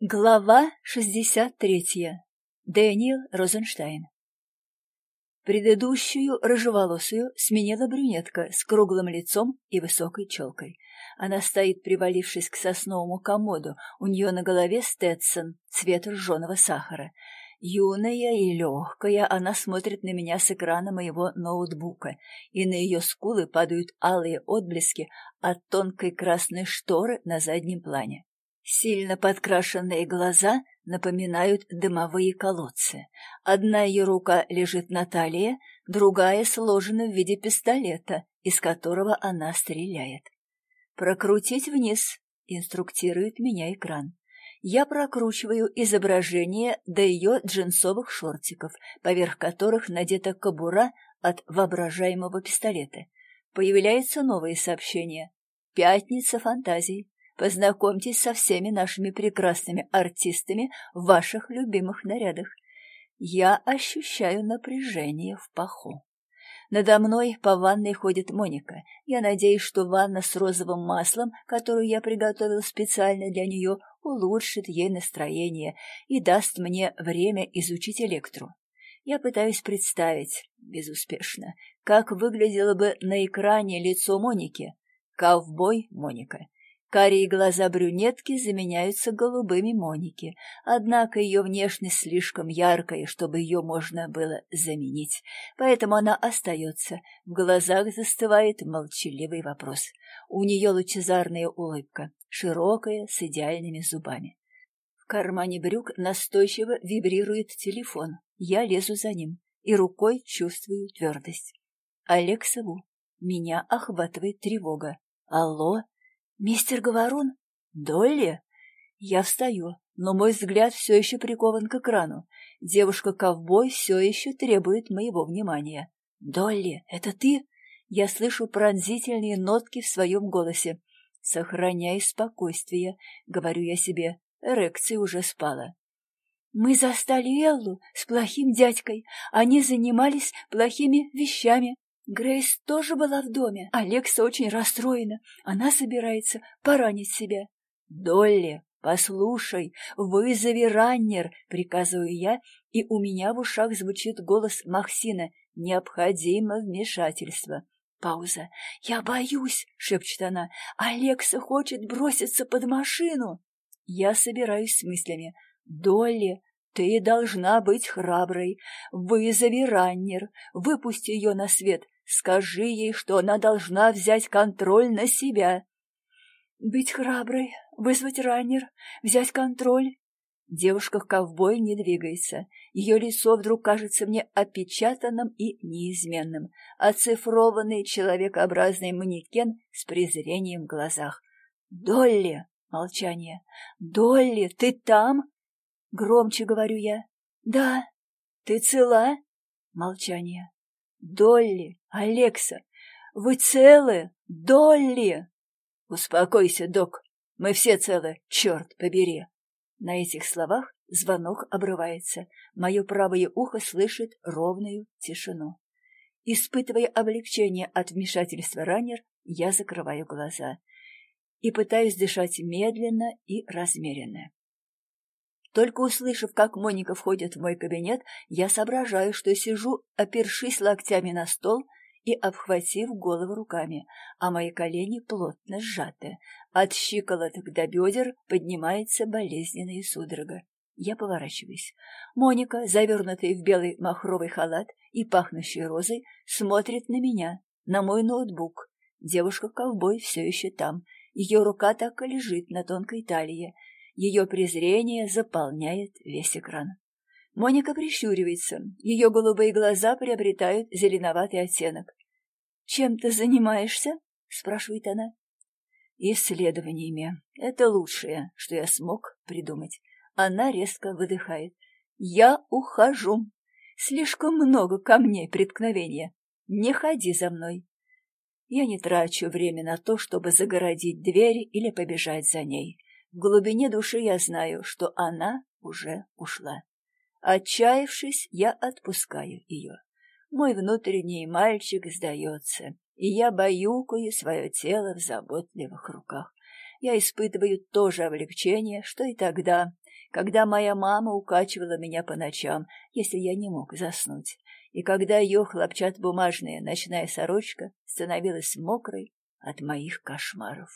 Глава 63. Дэниел Розенштайн. Предыдущую рыжеволосую сменила брюнетка с круглым лицом и высокой челкой. Она стоит, привалившись к сосновому комоду, у нее на голове стетсон цвета ржаного сахара. Юная и легкая, она смотрит на меня с экрана моего ноутбука, и на ее скулы падают алые отблески от тонкой красной шторы на заднем плане. Сильно подкрашенные глаза напоминают дымовые колодцы. Одна ее рука лежит на талии, другая сложена в виде пистолета, из которого она стреляет. «Прокрутить вниз», — инструктирует меня экран. Я прокручиваю изображение до ее джинсовых шортиков, поверх которых надета кобура от воображаемого пистолета. Появляется новое сообщение. «Пятница фантазий. Познакомьтесь со всеми нашими прекрасными артистами в ваших любимых нарядах. Я ощущаю напряжение в паху. Надо мной по ванной ходит Моника. Я надеюсь, что ванна с розовым маслом, которую я приготовил специально для нее, улучшит ей настроение и даст мне время изучить электру. Я пытаюсь представить, безуспешно, как выглядело бы на экране лицо Моники. Ковбой Моника. Карие глаза брюнетки заменяются голубыми Моники, однако ее внешность слишком яркая, чтобы ее можно было заменить, поэтому она остается. В глазах застывает молчаливый вопрос. У нее лучезарная улыбка, широкая, с идеальными зубами. В кармане брюк настойчиво вибрирует телефон. Я лезу за ним и рукой чувствую твердость. Алексову. Меня охватывает тревога. Алло? «Мистер Говорун? Долли?» Я встаю, но мой взгляд все еще прикован к экрану. Девушка-ковбой все еще требует моего внимания. «Долли, это ты?» Я слышу пронзительные нотки в своем голосе. «Сохраняй спокойствие», — говорю я себе. Эрекция уже спала. «Мы застали Эллу с плохим дядькой. Они занимались плохими вещами. Грейс тоже была в доме. Алекса очень расстроена. Она собирается поранить себя. «Долли, послушай, вызови раннер!» — приказываю я, и у меня в ушах звучит голос Максина. «Необходимо вмешательство». Пауза. «Я боюсь!» — шепчет она. «Алекса хочет броситься под машину!» Я собираюсь с мыслями. «Долли, ты должна быть храброй. Вызови раннер, выпусти ее на свет, Скажи ей, что она должна взять контроль на себя. Быть храброй, вызвать раннер, взять контроль. Девушка-ковбой не двигается. Ее лицо вдруг кажется мне опечатанным и неизменным. Оцифрованный человекообразный манекен с презрением в глазах. «Долли!» — молчание. «Долли, ты там?» Громче говорю я. «Да». «Ты цела?» Молчание. «Долли, Алекса, вы целы? Долли!» «Успокойся, док, мы все целы, черт побери!» На этих словах звонок обрывается. Мое правое ухо слышит ровную тишину. Испытывая облегчение от вмешательства раннер, я закрываю глаза и пытаюсь дышать медленно и размеренно. Только услышав, как Моника входит в мой кабинет, я соображаю, что сижу, опершись локтями на стол и обхватив голову руками, а мои колени плотно сжаты. От щиколоток до бедер поднимается болезненная судорога. Я поворачиваюсь. Моника, завернутая в белый махровый халат и пахнущая розой, смотрит на меня, на мой ноутбук. Девушка-ковбой все еще там. Ее рука так и лежит на тонкой талии. Ее презрение заполняет весь экран. Моника прищуривается, ее голубые глаза приобретают зеленоватый оттенок. «Чем ты занимаешься?» — спрашивает она. «Исследованиями. Это лучшее, что я смог придумать». Она резко выдыхает. «Я ухожу. Слишком много камней преткновения. Не ходи за мной». Я не трачу время на то, чтобы загородить дверь или побежать за ней. В глубине души я знаю, что она уже ушла. Отчаявшись, я отпускаю ее. Мой внутренний мальчик сдается, и я баюкаю свое тело в заботливых руках. я испытываю то же облегчение, что и тогда, когда моя мама укачивала меня по ночам, если я не мог заснуть, и когда ее хлопчат-бумажная ночная сорочка становилась мокрой от моих кошмаров.